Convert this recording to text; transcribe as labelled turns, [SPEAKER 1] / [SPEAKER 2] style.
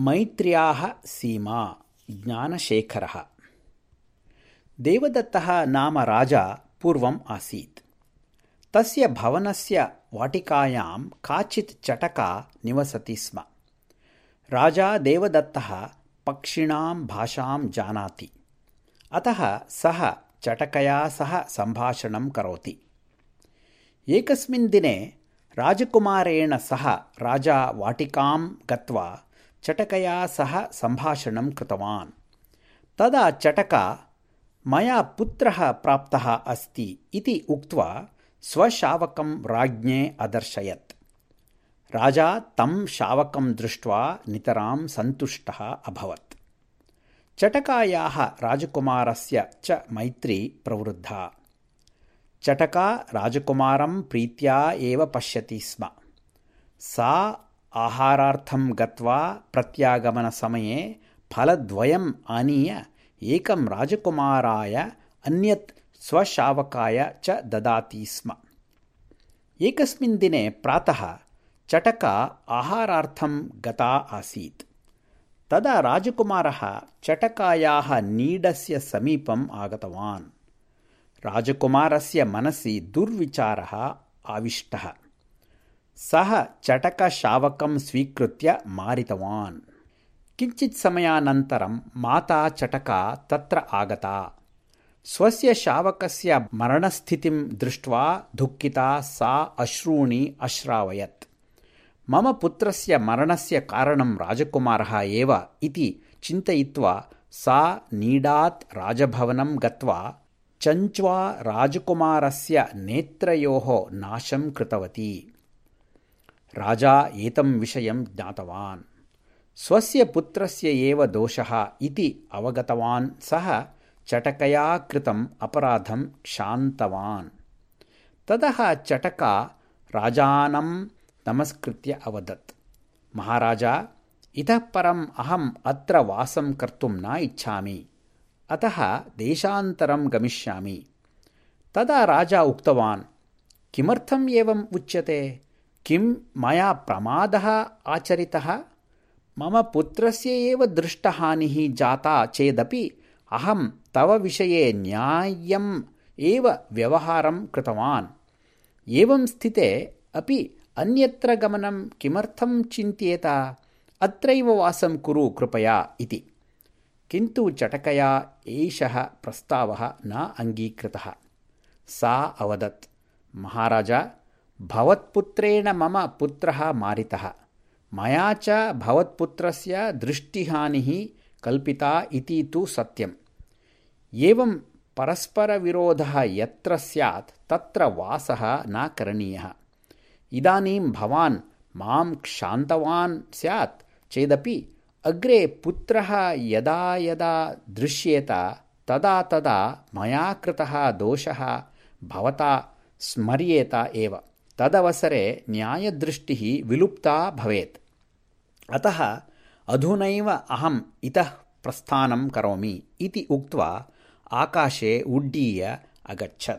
[SPEAKER 1] मैत्र्याः सीमा ज्ञानशेखरः। देवदत्तः नाम राजा पूर्वम् आसीत्। तस्य भवनस्य वाटिकायां काचित् चटका निवसति स्म। राजा देवदत्तः पक्षिणां भाषां जानाति। अतः सः चटकया सह सम्भाषणं करोति। एकस्मिन् दिने राजकुमारेण सह राजा वाटिकां गत्वा चटकया सह सम्भाषणं कृतवान्। तदा चटका मया पुत्रः प्राप्तः अस्ति इति उक्त्वा स्वशावकं राज्ञे अदर्शयत्। राजा तं शावकं दृष्ट्वा नितरां सन्तुष्टः अभवत्। चटकायाः राजकुमारस्य च मैत्री प्रवृद्धा। चटका राजकुमारं प्रीत्या एव पश्यति स्म। सा आहारार्थं गत्वा प्रत्यागमनसमये फलद्वयम् आनीय एकं राजकुमाराय अन्यत् स्वशावकाय च ददाति स्म। एकस्मिन् दिने प्रातः चटका आहारार्थं गता आसीत्। तदा राजकुमारः चटकायाः नीडस्य समीपम् आगतवान्। राजकुमारस्य मनसि दुर्विचारः आविष्टः सः चटकशावकं स्वीकृत्य मारितवान्। किञ्चित् समयानन्तरं माता चटका तत्र आगता। स्वस्य शावकस्य मरणस्थितिं दृष्ट्वा दुःखिता सा अश्रूणि अश्रावयत्। मम पुत्रस्य मरणस्य कारणं राजकुमारः एव इति चिन्तयित्वा सा नीडात् राजभवनं गत्वा चञ्च्वा राजकुमारस्य नेत्रयोः नाशं कृतवती राजा एतं विषयं ज्ञातवान्। स्वस्य पुत्रस्य एव दोषः इति अवगतवान् सः चटकया कृतम् अपराधं क्षान्तवान्। ततः चटका राजानं नमस्कृत्य अवदत्। महाराजा इतः परम् अहम् अत्र वासं कर्तुं न इच्छामि। अतः देशान्तरं गमिष्यामि। तदा राजा उक्तवान् किमर्थम् एवम् उच्यते किं मया प्रमादः आचरितः? मम पुत्रस्य एव दृष्टहानिः जाता चेदपि अहं तव विषये न्याय्यम् एव व्यवहारं कृतवान्। एवं स्थिते अपि अन्यत्र गमनं किमर्थं चिन्त्येत? अत्रैव वासं कुरु कृपया इति। किन्तु चटकया एषः प्रस्तावः न अङ्गीकृतः। सा अवदत् महाराज भवत्पुत्रेण मम पुत्रः मारितः। मया च भवत्पुत्रस्य दृष्टिहानिः कल्पिता इति तु सत्यम्। एवं परस्परविरोधः यत्र स्यात् तत्र वासः न करणीयः। इदानीं भवान् मां क्षान्तवान् स्यात् चेदपि अग्रे पुत्रः यदा यदा दृश्येत तदा तदा मया कृतः दोषः भवता स्मर्येत एव तदवसरे न्यायदृष्टिः विलुप्ता भवेत्। अतः अधुनैव अहम् इतः प्रस्थानं करोमि इति उक्त्वा आकाशे उड्डीय अगच्छत्